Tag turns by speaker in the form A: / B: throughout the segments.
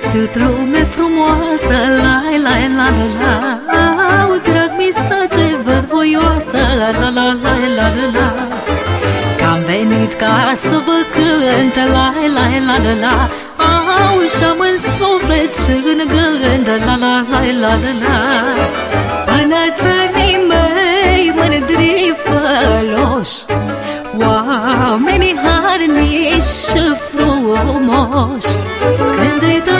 A: Sunt lume frumoasă, la la la la la Au drag mi ce văd voioasă, la la la la la la Că am venit ca să vă cânt, la la la la la Au și-am în suflet și în gând, la la la la la la Până țării mei mândri făloși Oamenii harnici și frumoși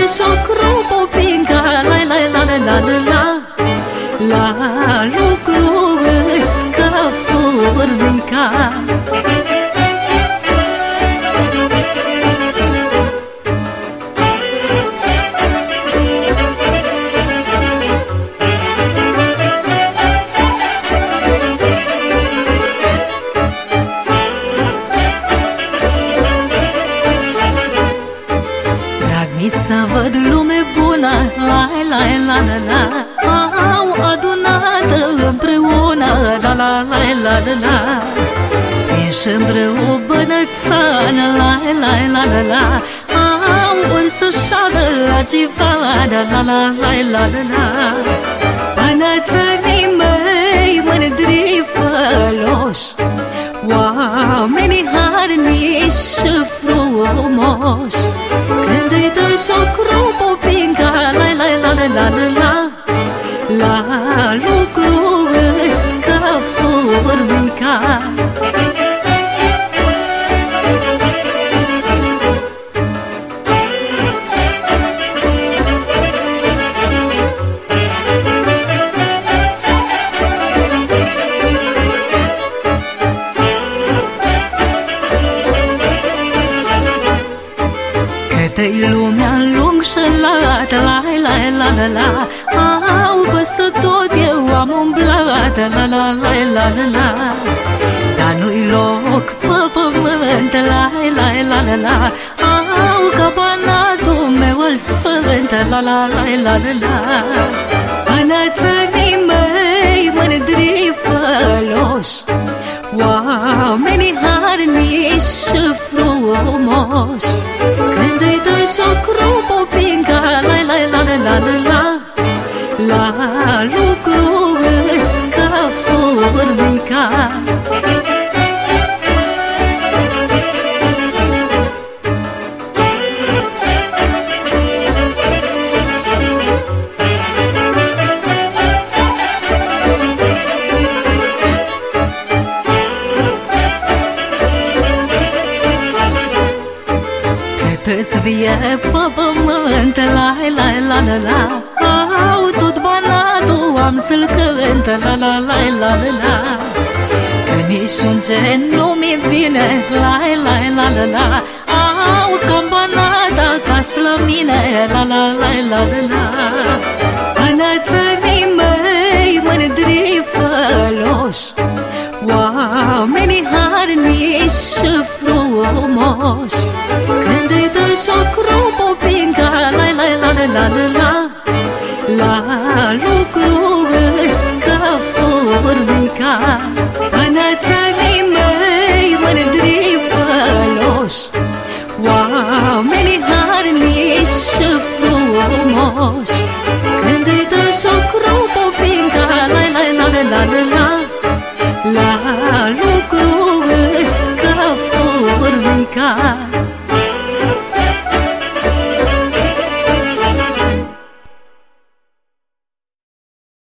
A: Când îi dă și o crupă pinga La la la la la la la La lucru scafurnica la la la la Au adunată împreună, la la la la la la Ești împreună bănățană, la la la la la Au însă șadă la civadă, la la la la la la Bănățanii mei mândri făloși Oamenii harnici și frumoși Când îi dă și o crupă pinga La la la la la. La la La lucru scafurnica Câte-i lumea lung și lat, la la la la. La Au păsă tot eu am umblat, la la la la la la. Dar nu-i loc pe pământ, la la la la la. Au cabanatul meu îl sfânt, la la la la la la. Până țării mei mândri făloși. Oamenii harnici și frumoși. Când îi dă și La lucru scafurnica Cât-ți vie pe pământ, la la la la la. Au tot banatul am să-l cânt, la la la la la la Că niciun gen nu mi vine, la la la la la Au campanata acasă la mine, la la la la la la Până țării mei mândri făloși Oamenii harnici și frumoși Când îi dă la lucru Îsca furnica. Anățanii mei mândri făloși Oamenii harniși și frumoși. Când îi dă șocru popinca La, la, la, la, la, la, la La lucru îsca furnica.